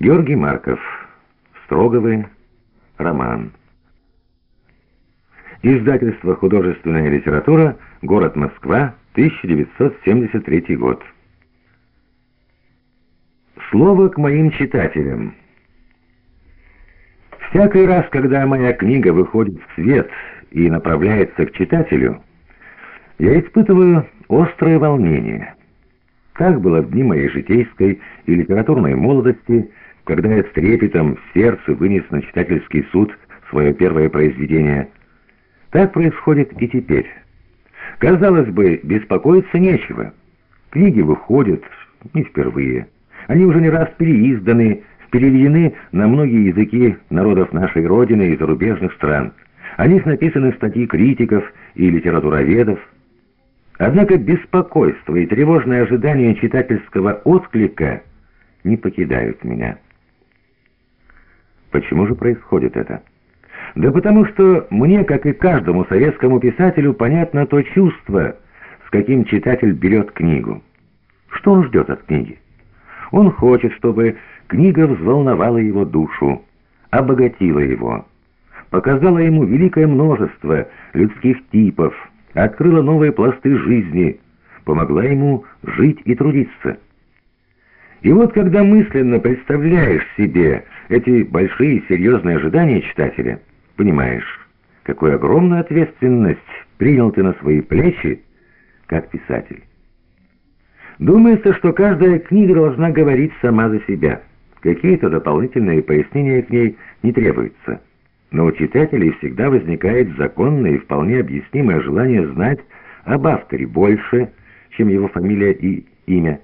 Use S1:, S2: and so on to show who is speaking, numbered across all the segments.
S1: Георгий Марков. Строговый. Роман. Издательство «Художественная литература», город Москва, 1973 год. Слово к моим читателям. Всякий раз, когда моя книга выходит в свет и направляется к читателю, я испытываю острое волнение. Так было в дни моей житейской и литературной молодости, когда я с трепетом в сердце вынес на читательский суд свое первое произведение. Так происходит и теперь. Казалось бы, беспокоиться нечего. Книги выходят не впервые. Они уже не раз переизданы, переведены на многие языки народов нашей Родины и зарубежных стран. О них написаны статьи критиков и литературоведов. Однако беспокойство и тревожное ожидание читательского отклика не покидают меня. Почему же происходит это? Да потому что мне, как и каждому советскому писателю, понятно то чувство, с каким читатель берет книгу. Что он ждет от книги? Он хочет, чтобы книга взволновала его душу, обогатила его, показала ему великое множество людских типов, открыла новые пласты жизни, помогла ему жить и трудиться. И вот когда мысленно представляешь себе эти большие серьезные ожидания читателя, понимаешь, какую огромную ответственность принял ты на свои плечи, как писатель. Думается, что каждая книга должна говорить сама за себя. Какие-то дополнительные пояснения к ней не требуются. Но у читателей всегда возникает законное и вполне объяснимое желание знать об авторе больше, чем его фамилия и имя.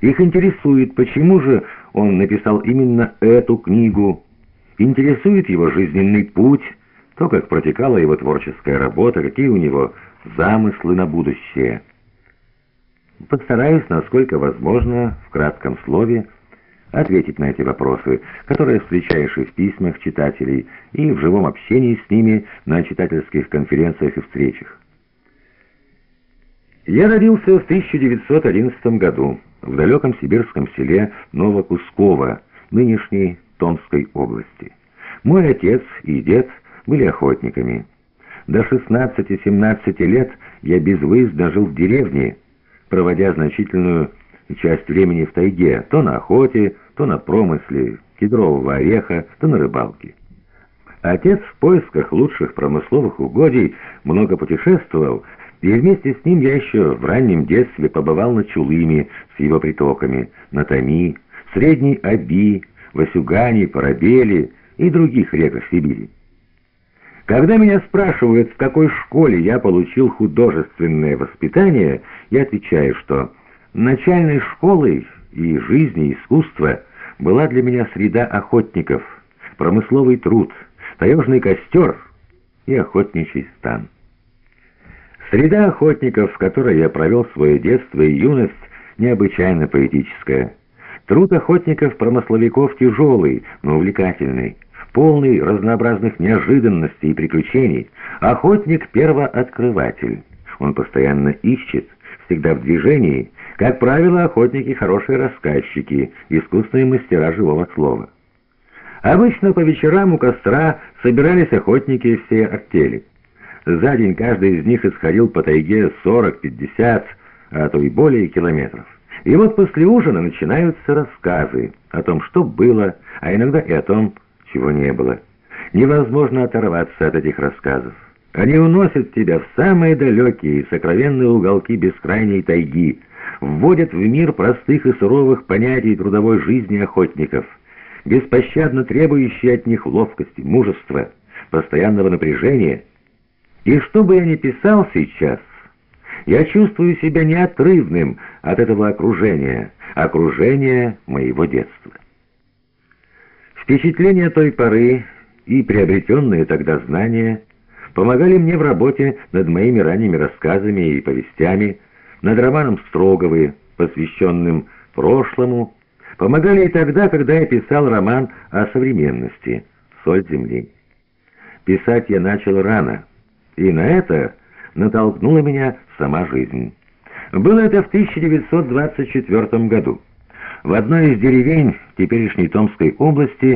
S1: Их интересует, почему же он написал именно эту книгу. Интересует его жизненный путь, то, как протекала его творческая работа, какие у него замыслы на будущее. Постараюсь, насколько возможно, в кратком слове, ответить на эти вопросы, которые встречаешь и в письмах читателей, и в живом общении с ними на читательских конференциях и встречах. Я родился в 1911 году в далеком сибирском селе Новокусково, нынешней Томской области. Мой отец и дед были охотниками. До 16-17 лет я безвыездно жил в деревне, проводя значительную часть времени в тайге, то на охоте, то на промысле кедрового ореха, то на рыбалке. Отец в поисках лучших промысловых угодий много путешествовал, и вместе с ним я еще в раннем детстве побывал на Чулыме с его притоками, на Томи, Средней Оби, Васюгане, Парабеле и других реках Сибири. Когда меня спрашивают, в какой школе я получил художественное воспитание, я отвечаю, что начальной школой и жизни искусства была для меня среда охотников, промысловый труд, таежный костер и охотничий стан. Среда охотников, в которой я провел свое детство и юность, необычайно поэтическая. Труд охотников-промысловиков тяжелый, но увлекательный, полный разнообразных неожиданностей и приключений. Охотник — первооткрыватель. Он постоянно ищет, всегда в движении. Как правило, охотники — хорошие рассказчики, искусные мастера живого слова. Обычно по вечерам у костра собирались охотники все артели. За день каждый из них исходил по тайге 40-50, а то и более километров. И вот после ужина начинаются рассказы о том, что было, а иногда и о том, чего не было. Невозможно оторваться от этих рассказов. Они уносят тебя в самые далекие и сокровенные уголки бескрайней тайги, вводят в мир простых и суровых понятий трудовой жизни охотников, беспощадно требующие от них ловкости, мужества, постоянного напряжения — и что бы я ни писал сейчас, я чувствую себя неотрывным от этого окружения, окружения моего детства. Впечатления той поры и приобретенные тогда знания помогали мне в работе над моими ранними рассказами и повестями, над романом Строговы, посвященным прошлому, помогали и тогда, когда я писал роман о современности «Соль земли». Писать я начал рано — и на это натолкнула меня сама жизнь. Было это в 1924 году. В одной из деревень теперешней Томской области